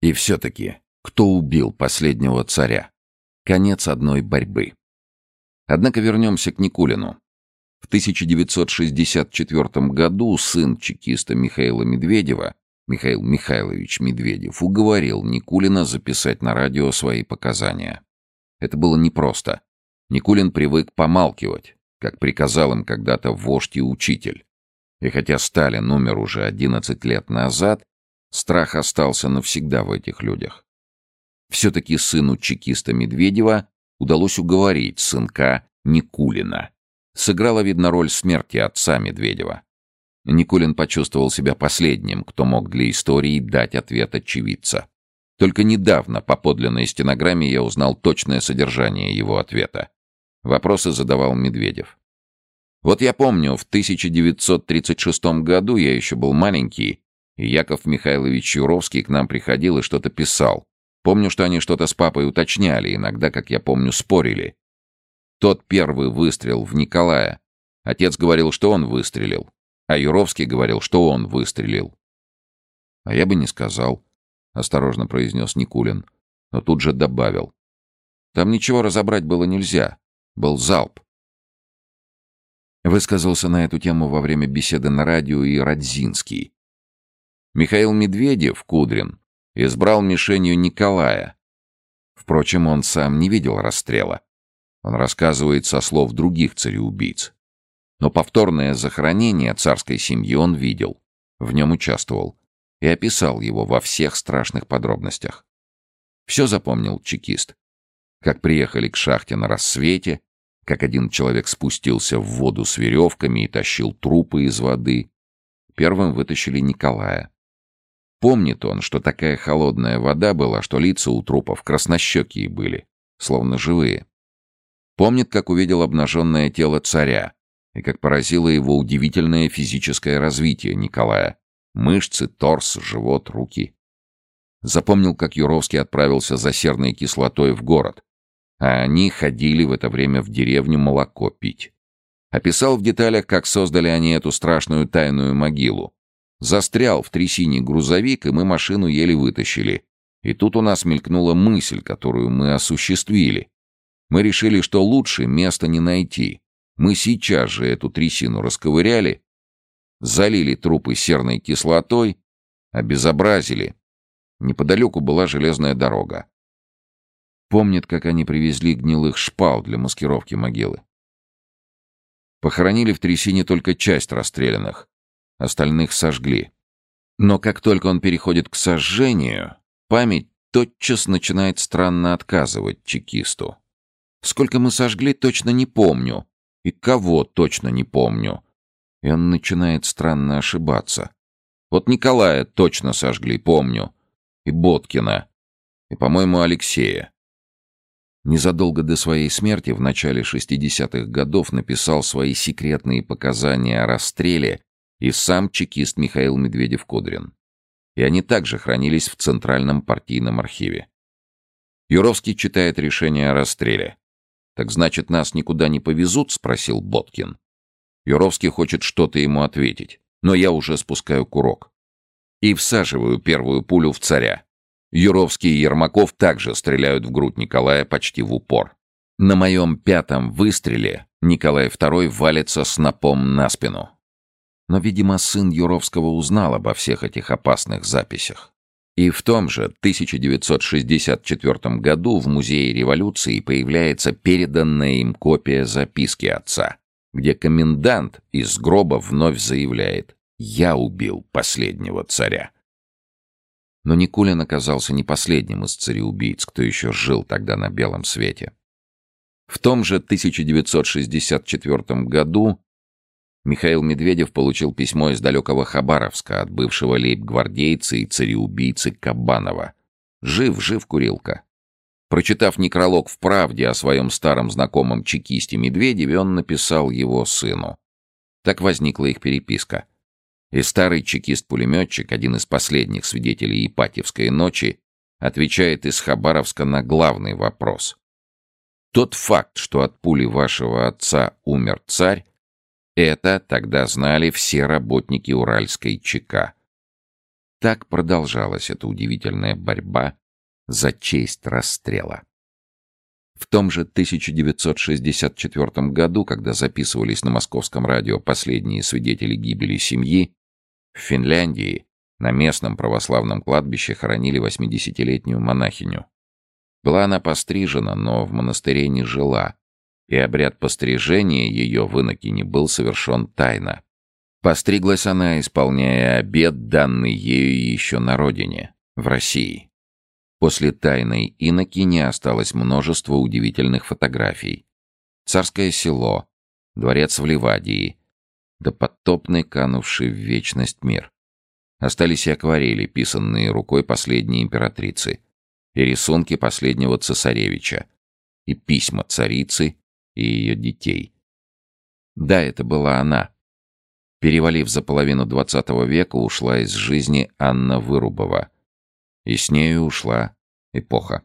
И все-таки, кто убил последнего царя? Конец одной борьбы. Однако вернемся к Никулину. В 1964 году сын чекиста Михаила Медведева, Михаил Михайлович Медведев, уговорил Никулина записать на радио свои показания. Это было непросто. Никулин привык помалкивать, как приказал им когда-то вождь и учитель. И хотя Сталин умер уже 11 лет назад, страх остался навсегда в этих людях. Все-таки сыну чекиста Медведева удалось уговорить сынка Никулина. Сыграла, видно, роль смерти отца Медведева. Никулин почувствовал себя последним, кто мог для истории дать ответ очевидца. Только недавно по подлинной стенограмме я узнал точное содержание его ответа. Вопросы задавал Медведев. Вот я помню, в 1936 году я еще был маленький, и Яков Михайлович Юровский к нам приходил и что-то писал. Помню, что они что-то с папой уточняли, иногда, как я помню, спорили. Тот первый выстрел в Николая. Отец говорил, что он выстрелил, а Юровский говорил, что он выстрелил. А я бы не сказал, осторожно произнес Никулин, но тут же добавил. Там ничего разобрать было нельзя. Был залп. Высказался на эту тему во время беседы на радио и Радзинский. Михаил Медведев, Кудрин, избрал мишенью Николая. Впрочем, он сам не видел расстрела. Он рассказывает со слов других цареубийц. Но повторное захоронение царской семьи он видел, в нем участвовал и описал его во всех страшных подробностях. Все запомнил чекист. Как приехали к шахте на рассвете, как один человек спустился в воду с веревками и тащил трупы из воды. Первым вытащили Николая. Помнит он, что такая холодная вода была, что лица у трупов краснощекие были, словно живые. Помнит, как увидел обнаженное тело царя и как поразило его удивительное физическое развитие Николая. Мышцы, торс, живот, руки. Запомнил, как Юровский отправился за серной кислотой в город, а они ходили в это время в деревню молоко пить. Описал в деталях, как создали они эту страшную тайную могилу, Застрял в трясине грузовик, и мы машину еле вытащили. И тут у нас мелькнула мысль, которую мы осуществили. Мы решили, что лучше места не найти. Мы сейчас же эту трясину расковыряли, залили трупы серной кислотой, обезобразили. Неподалеку была железная дорога. Помнит, как они привезли гнилых шпал для маскировки могилы. Похоронили в трясине только часть расстрелянных остальных сожгли. Но как только он переходит к сожжению, память тотчас начинает странно отказывать чекисту. Сколько мы сожгли, точно не помню. И кого точно не помню. И он начинает странно ошибаться. Вот Николая точно сожгли, помню. И Боткина. И, по-моему, Алексея. Незадолго до своей смерти, в начале 60-х годов, написал свои секретные показания о расстреле и сам чекист Михаил Медведев-Кудрин. И они также хранились в Центральном партийном архиве. Юровский читает решение о расстреле. «Так значит, нас никуда не повезут?» — спросил Боткин. Юровский хочет что-то ему ответить, но я уже спускаю курок. И всаживаю первую пулю в царя. Юровский и Ермаков также стреляют в грудь Николая почти в упор. На моем пятом выстреле Николай II валится снопом на спину. Но, видимо, сын Юровского узнал обо всех этих опасных записях. И в том же 1964 году в Музее революции появляется переданная им копия записки отца, где комендант из гроба вновь заявляет «Я убил последнего царя». Но Никулин оказался не последним из цареубийц, кто еще жил тогда на белом свете. В том же 1964 году Михаил Медведев получил письмо из далекого Хабаровска от бывшего лейб-гвардейца и цареубийцы Кабанова. «Жив, жив, курилка». Прочитав некролог в «Правде» о своем старом знакомом чекисте Медведеве, он написал его сыну. Так возникла их переписка. И старый чекист-пулеметчик, один из последних свидетелей Ипатьевской ночи, отвечает из Хабаровска на главный вопрос. Тот факт, что от пули вашего отца умер царь, это тогда знали все работники Уральской ЧК. так продолжалась эта удивительная борьба за честь расстрела. В том же 1964 году, когда записывались на московском радио последние свидетели гибели семьи, в Финляндии на местном православном кладбище хоронили 80-летнюю монахиню. Была она пострижена, но в монастыре не жила, и обряд пострижения ее в инокине был совершен тайно. Постриглась она, исполняя обет, данный ею еще на родине, в России. После тайной инокини осталось множество удивительных фотографий. Царское село, дворец в Ливадии, да подтопный канувший в вечность мир. Остались и акварели, писанные рукой последней императрицы, и рисунки последнего цесаревича, и письма царицы и ее детей. Да, это была она. Перевалив за половину двадцатого века, ушла из жизни Анна Вырубова. И с нею ушла эпоха.